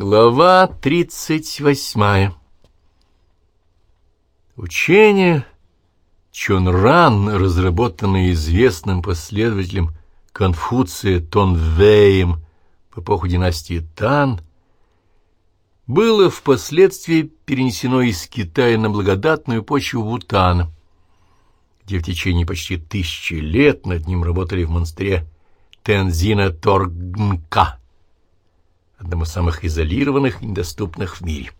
Глава тридцать восьмая. Учение Чонран, разработанное известным последователем Конфуция Тонвеем в эпоху династии Тан, было впоследствии перенесено из Китая на благодатную почву Бутана, где в течение почти тысячи лет над ним работали в монастыре Тензина Торгнка одном из самых изолированных и недоступных в мире.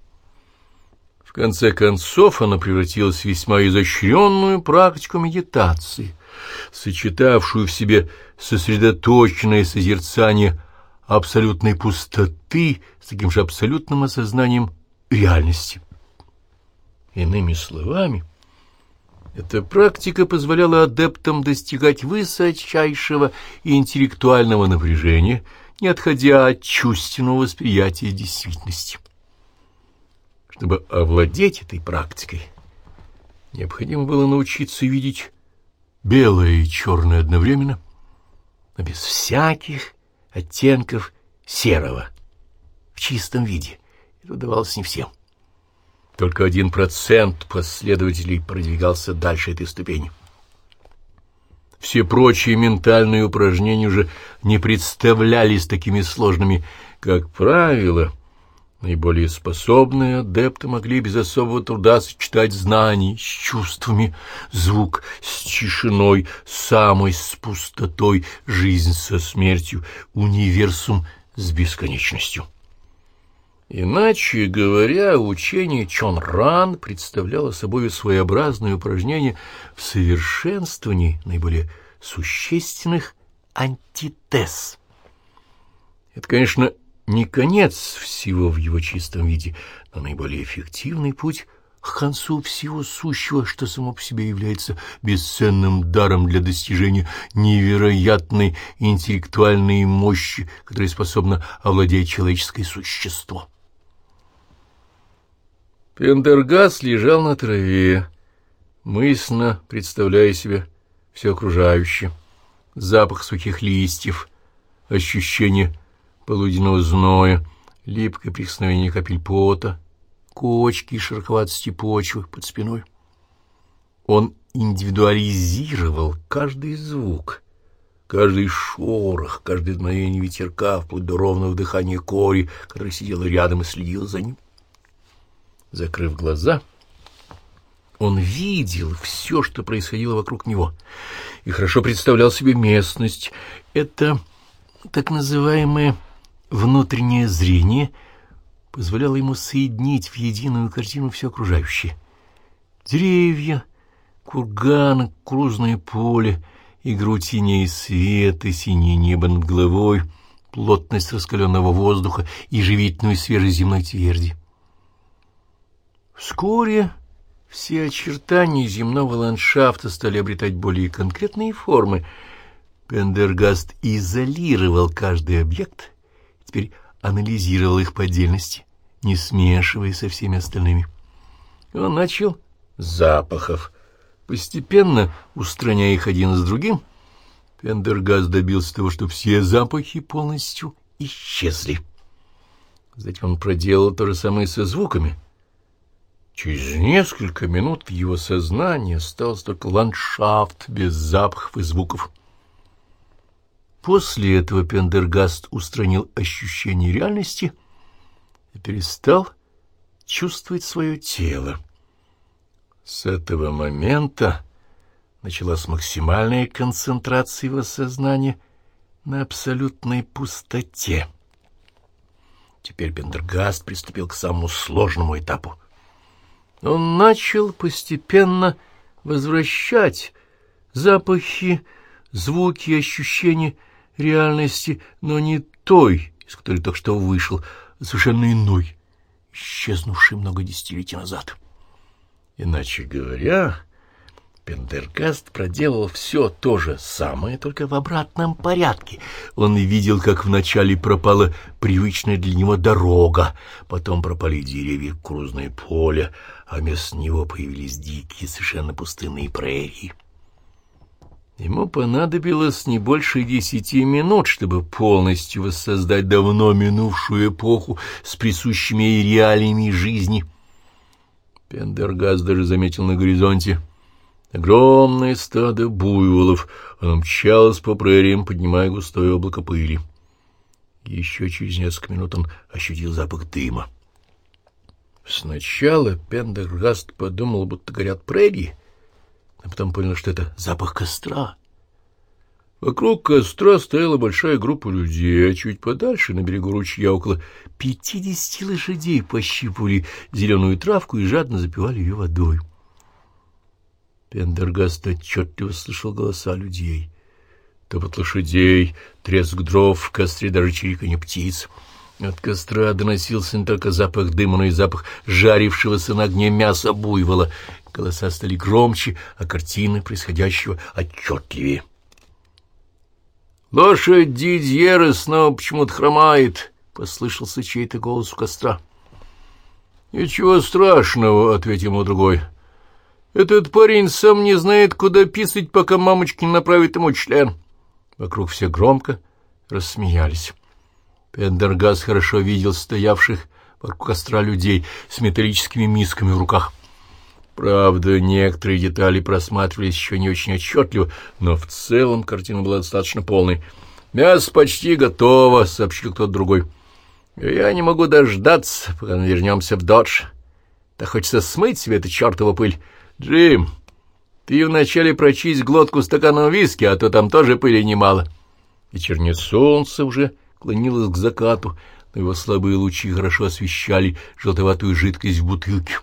В конце концов, она превратилась в весьма изощренную практику медитации, сочетавшую в себе сосредоточенное созерцание абсолютной пустоты с таким же абсолютным осознанием реальности. Иными словами, эта практика позволяла адептам достигать высочайшего интеллектуального напряжения – не отходя от чувственного восприятия действительности. Чтобы овладеть этой практикой, необходимо было научиться видеть белое и черное одновременно, но без всяких оттенков серого, в чистом виде. Это удавалось не всем. Только один процент последователей продвигался дальше этой ступени. Все прочие ментальные упражнения уже не представлялись такими сложными. Как правило, наиболее способные адепты могли без особого труда сочетать знания с чувствами, звук с тишиной, самой с пустотой, жизнь со смертью, универсум с бесконечностью. Иначе говоря, учение Чон Ран представляло собой своеобразное упражнение в совершенствовании наиболее существенных антитез. Это, конечно, не конец всего в его чистом виде, но наиболее эффективный путь к концу всего сущего, что само по себе является бесценным даром для достижения невероятной интеллектуальной мощи, которая способна овладеть человеческое существо. Пендергас лежал на траве, мысленно представляя себе все окружающее. Запах сухих листьев, ощущение полуденного зноя, липкое прикосновение капель пота, кочки и широковатости почвы под спиной. Он индивидуализировал каждый звук, каждый шорох, каждое мгновение ветерка, вплоть до ровного дыхания Кори, который сидела рядом и следила за ним. Закрыв глаза, он видел все, что происходило вокруг него, и хорошо представлял себе местность. Это так называемое внутреннее зрение позволяло ему соединить в единую картину все окружающее. Деревья, курганы, крузное поле, игру теней света, синее небо над головой, плотность раскаленного воздуха и живительную свежей земной тверди. Вскоре все очертания земного ландшафта стали обретать более конкретные формы. Пендергаст изолировал каждый объект, теперь анализировал их по отдельности, не смешивая со всеми остальными. Он начал с запахов, постепенно устраняя их один с другим. Пендергаст добился того, что все запахи полностью исчезли. Затем он проделал то же самое со звуками — Через несколько минут в его сознании остался только ландшафт без запахов и звуков. После этого Пендергаст устранил ощущение реальности и перестал чувствовать свое тело. С этого момента началась максимальная концентрация его сознания на абсолютной пустоте. Теперь Пендергаст приступил к самому сложному этапу — он начал постепенно возвращать запахи, звуки и ощущения реальности, но не той, из которой только что вышел, а совершенно иной, исчезнувшей много десятилетий назад. Иначе говоря, Пендергаст проделал все то же самое, только в обратном порядке. Он видел, как вначале пропала привычная для него дорога, потом пропали деревья, крузное поле, а вместо него появились дикие, совершенно пустынные прерии. Ему понадобилось не больше десяти минут, чтобы полностью воссоздать давно минувшую эпоху с присущими ей реалиями жизни. Пендергаст даже заметил на горизонте огромное стадо буйволов. Оно мчалось по прериям, поднимая густое облако пыли. Еще через несколько минут он ощутил запах дыма. Сначала Пендергаст подумал, будто горят прерии, а потом понял, что это запах костра. Вокруг костра стояла большая группа людей, а чуть подальше, на берегу ручья, около пятидесяти лошадей пощипывали зеленую травку и жадно запивали ее водой. Пендергаст отчетливо слышал голоса людей. Топот лошадей, треск дров в костре, даже чириканье птиц — от костра доносился не только запах дыма, но и запах жарившегося на огне мяса буйвола. Голоса стали громче, а картины происходящего отчетливее. «Лошадь Дидьера снова почему-то хромает», — послышался чей-то голос у костра. «Ничего страшного», — ответил ему другой. «Этот парень сам не знает, куда писать, пока мамочка не направит ему член». Вокруг все громко рассмеялись. Пендергас хорошо видел стоявших вокруг костра людей с металлическими мисками в руках. Правда, некоторые детали просматривались еще не очень отчетливо, но в целом картина была достаточно полной. «Мясо почти готово», — сообщил кто-то другой. «Я не могу дождаться, пока вернемся в додж. Да хочется смыть себе эту чертову пыль. Джим, ты вначале прочисть глотку стаканом виски, а то там тоже пыли немало». Вечернее солнце уже клонилась к закату, но его слабые лучи хорошо освещали желтоватую жидкость в бутылке.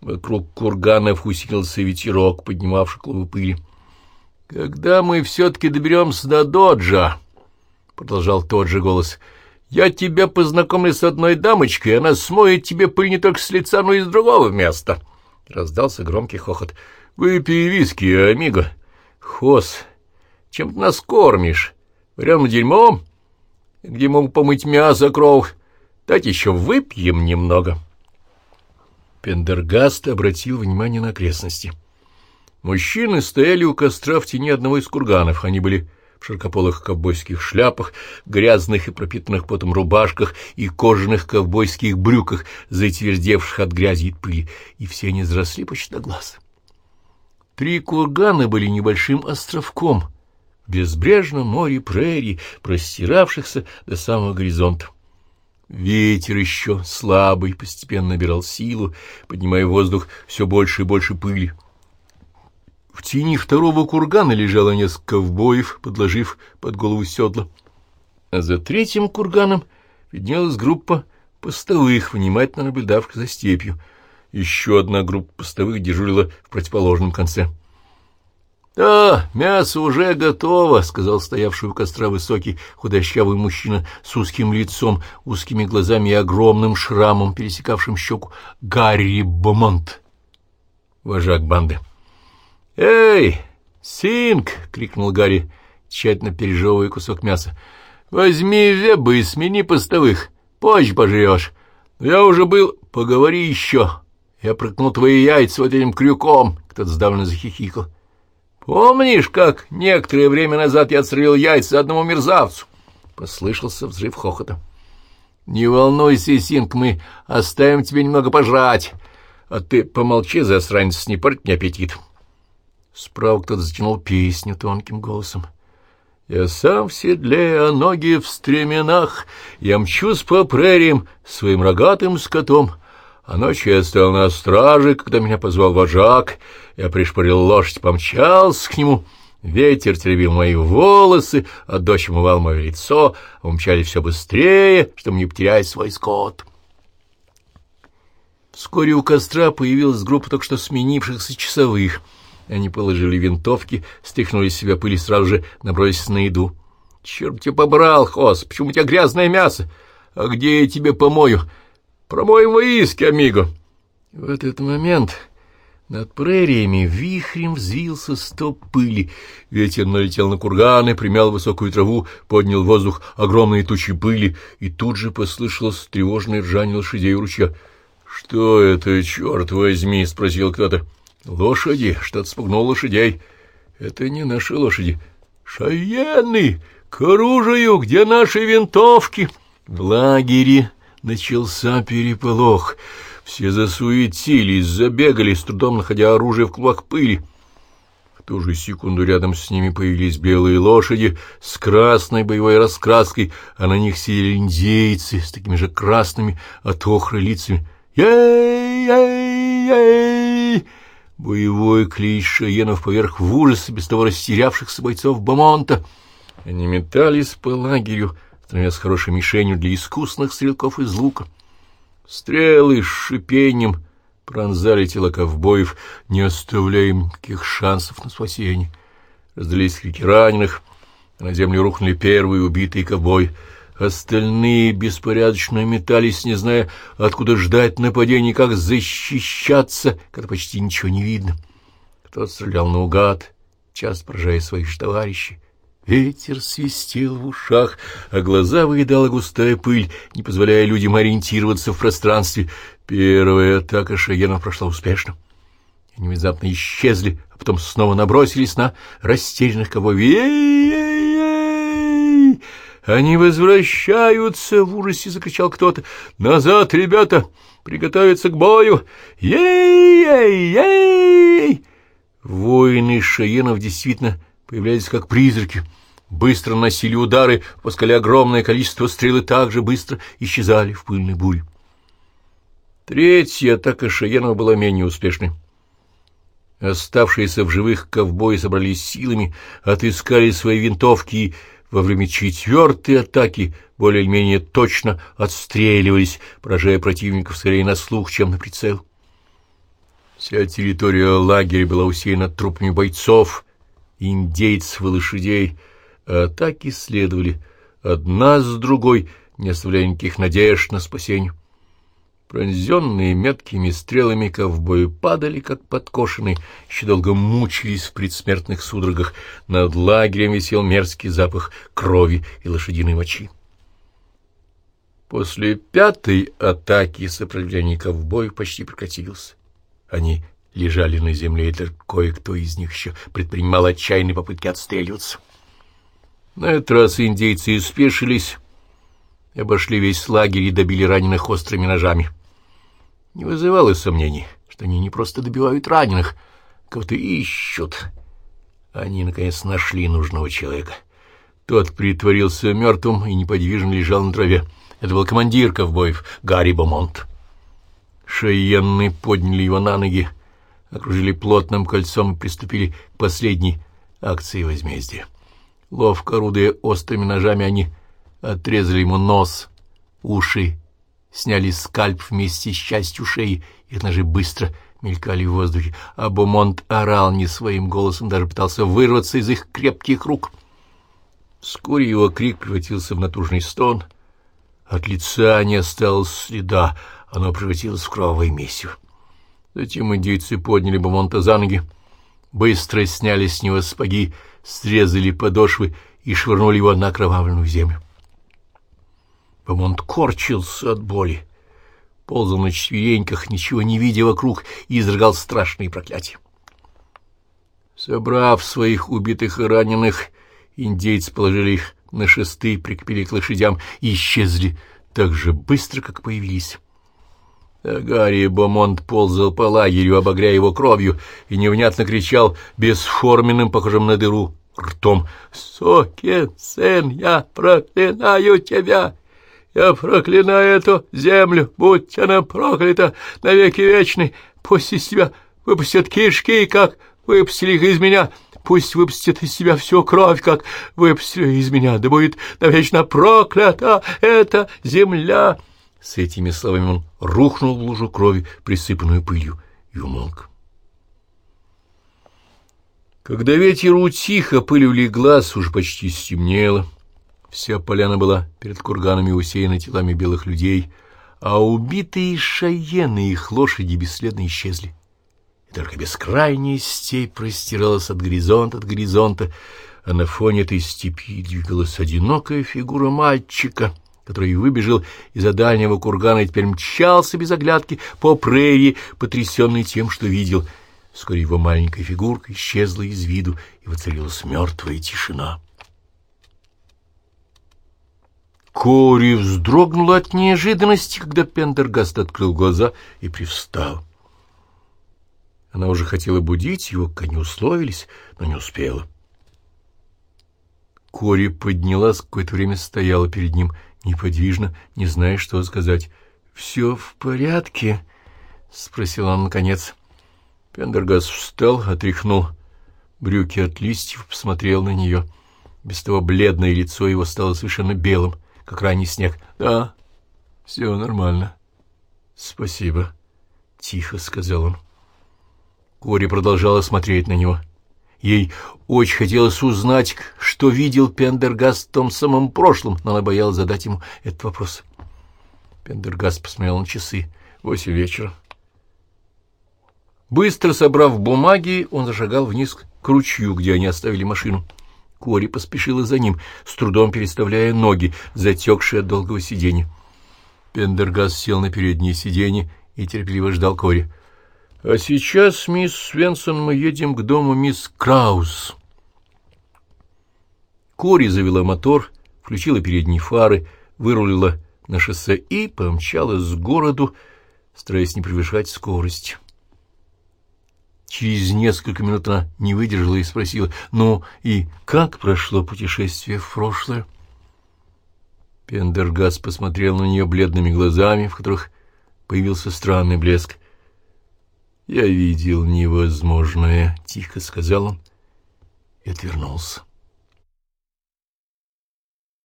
Вокруг курганов усилился ветерок, поднимавший клубы пыли. — Когда мы все-таки доберемся до доджа, — продолжал тот же голос, — я тебя познакомлю с одной дамочкой, она смоет тебе пыль не только с лица, но и с другого места. Раздался громкий хохот. — Выпей виски, амиго. — Хос, чем ты нас кормишь? Вареным дерьмом? — где могу помыть мясо, кровь. Дать еще выпьем немного. Пендергаст обратил внимание на окрестности. Мужчины стояли у костра в тени одного из курганов. Они были в широкополых ковбойских шляпах, грязных и пропитанных потом рубашках и кожаных ковбойских брюках, затвердевших от грязи и пыли, и все они взросли почти до глаз. Три кургана были небольшим островком, безбрежном море прерий, простиравшихся до самого горизонта. Ветер еще слабый постепенно набирал силу, поднимая в воздух все больше и больше пыли. В тени второго кургана лежало несколько ковбоев, подложив под голову седла. А за третьим курганом виднелась группа постовых, внимательно наблюдавших за степью. Еще одна группа постовых дежурила в противоположном конце. — Да, мясо уже готово, — сказал стоявший у костра высокий худощавый мужчина с узким лицом, узкими глазами и огромным шрамом, пересекавшим щеку, Гарри Бомонт, вожак банды. — Эй, Синг! — крикнул Гарри, тщательно пережевывая кусок мяса. — Возьми вебы и смени постовых, позже пожрешь. Я уже был... Поговори еще. Я прокнул твои яйца вот этим крюком. Кто-то сдавленно захихикал. Помнишь, как некоторое время назад я отстрелил яйца одному мерзавцу? Послышался взрыв хохота. Не волнуйся, Синг, мы оставим тебе немного пожрать. А ты помолчи, засранец, не порть мне аппетит. Справа кто-то затянул песню тонким голосом. Я сам в седле, а ноги в стременах, Я мчусь по прериям своим рогатым скотом. А ночью я стоял на страже, когда меня позвал вожак. Я пришпорил лошадь, помчался к нему. Ветер теребил мои волосы, а дождь умывал мое лицо, а умчали все быстрее, чтобы не потерять свой скот. Вскоре у костра появилась группа только что сменившихся часовых. Они положили винтовки, стряхнули с себя пыль и сразу же набросились на еду. — Черт тебя побрал, Хос, почему у тебя грязное мясо? А где я тебе помою? — Промоем виски, амиго. В этот момент над прериями вихрем взвился стоп пыли. Ветер налетел на курганы, примял высокую траву, поднял в воздух огромные тучи пыли, и тут же послышалось тревожное ржание лошадей у ручья. — Что это, черт возьми? — спросил кто-то. — Лошади. Что-то спугнул лошадей. — Это не наши лошади. Шаены! К оружию! Где наши винтовки? В лагере начался переполох. Все засуетились, забегали, с трудом находя оружие в клубах пыли. В ту же секунду рядом с ними появились белые лошади с красной боевой раскраской, а на них сидели индейцы с такими же красными от охры лицами. «Ей-ей-ей!» Боевой клич Шаенов поверх в ужасе без того растерявшихся бойцов Бамонта. Они метались по лагерю, становясь хорошей мишенью для искусных стрелков из лука. Стрелы с шипением пронзали тела ковбоев, не оставляя им никаких шансов на спасение. Раздались крики раненых, а на землю рухнули первые убитые ковбои. Остальные беспорядочно метались, не зная, откуда ждать нападений, как защищаться, когда почти ничего не видно. Кто-то стрелял наугад, часто поражая своих товарищей. Ветер свистел в ушах, а глаза выедала густая пыль, не позволяя людям ориентироваться в пространстве. Первая атака Шаенов прошла успешно. Они внезапно исчезли, а потом снова набросились на растерянных кого «Ей-ей-ей!» «Они возвращаются!» — в ужасе закричал кто-то. «Назад, ребята! Приготовиться к бою! Ей-ей-ей!» Воины Шаенов действительно появлялись как призраки, быстро носили удары, пускали огромное количество стрел и также быстро исчезали в пыльной буре. Третья атака Шаенова была менее успешной. Оставшиеся в живых ковбои собрались силами, отыскали свои винтовки и во время четвертой атаки более-менее точно отстреливались, поражая противников скорее на слух, чем на прицел. Вся территория лагеря была усеяна трупами бойцов, индейцев и лошадей, а атаки следовали одна с другой, не оставляя никаких надежд на спасение. Пронзенные меткими стрелами ковбои падали, как подкошенные, еще долго мучились в предсмертных судорогах. Над лагерем висел мерзкий запах крови и лошадиной мочи. После пятой атаки сопротивление ковбоев почти прекратилось. Они лежали на земле, и только кое-кто из них еще предпринимал отчаянные попытки отстреливаться. На этот раз индейцы спешились обошли весь лагерь и добили раненых острыми ножами. Не вызывало сомнений, что они не просто добивают раненых, кого-то ищут. Они, наконец, нашли нужного человека. Тот притворился мертвым и неподвижно лежал на траве. Это был командир ковбоев Гарри Бомонт. Шейенны подняли его на ноги, окружили плотным кольцом и приступили к последней акции возмездия. Ловко орудуя острыми ножами, они отрезали ему нос, уши, сняли скальп вместе с частью шеи, их ножи быстро мелькали в воздухе, а Бомонт орал не своим голосом, даже пытался вырваться из их крепких рук. Вскоре его крик превратился в натужный стон. От лица не осталось следа, оно превратилось в кровавое месиво. Затем индейцы подняли Бомонта за ноги, быстро сняли с него спаги, срезали подошвы и швырнули его на окровавленную землю. Бомонт корчился от боли, ползал на четвереньках, ничего не видя вокруг, и изрыгал страшные проклятия. Собрав своих убитых и раненых, индейцы положили их на шесты, прикрепили к лошадям и исчезли так же быстро, как появились. А Гарри Бомонт ползал по лагерю, обогряя его кровью, и невнятно кричал бесформенным, похожим на дыру, ртом «Сокин сын, я проклинаю тебя! Я проклинаю эту землю, будь она проклята навеки вечный! Пусть из тебя выпустят кишки, как выпустили их из меня!» Пусть выпустит из себя всю кровь, как выпустили из меня, да будет навечно проклята эта земля!» С этими словами он рухнул в лужу крови, присыпанную пылью, и умолк. Когда ветер утих, а пыль улегла, уж почти стемнело. Вся поляна была перед курганами усеяна телами белых людей, а убитые шаены и их лошади бесследно исчезли. И только бескрайняя степь простиралась от горизонта от горизонта, а на фоне этой степи двигалась одинокая фигура мальчика — который выбежал из-за дальнего кургана и теперь мчался без оглядки по прерии, потрясенный тем, что видел. Вскоре его маленькая фигурка исчезла из виду, и воцарилась мертвая тишина. Кори вздрогнула от неожиданности, когда Пендергаст открыл глаза и привстал. Она уже хотела будить его, как они условились, но не успела. Кори поднялась, какое-то время стояла перед ним, неподвижно, не зная, что сказать. — Все в порядке? — спросила она наконец. Пендергаст встал, отряхнул брюки от листьев, посмотрел на нее. Без того бледное лицо его стало совершенно белым как ранний снег. — Да, все нормально. — Спасибо, — тихо сказал он. Кори продолжала смотреть на него. Ей очень хотелось узнать, что видел Пендергаст в том самом прошлом, но она боялась задать ему этот вопрос. Пендергаст посмотрел на часы. Восемь вечера. Быстро собрав бумаги, он зашагал вниз к ручью, где они оставили машину. Кори поспешила за ним, с трудом переставляя ноги, затекшие от долгого сидения. Пендергас сел на переднее сиденье и терпеливо ждал Кори. — А сейчас, мисс Свенсон, мы едем к дому мисс Краус. Кори завела мотор, включила передние фары, вырулила на шоссе и помчалась к городу, стараясь не превышать скорость. Через несколько минут она не выдержала и спросила, «Ну и как прошло путешествие в прошлое?» Пендергас посмотрел на нее бледными глазами, в которых появился странный блеск. «Я видел невозможное», — тихо сказал он и отвернулся.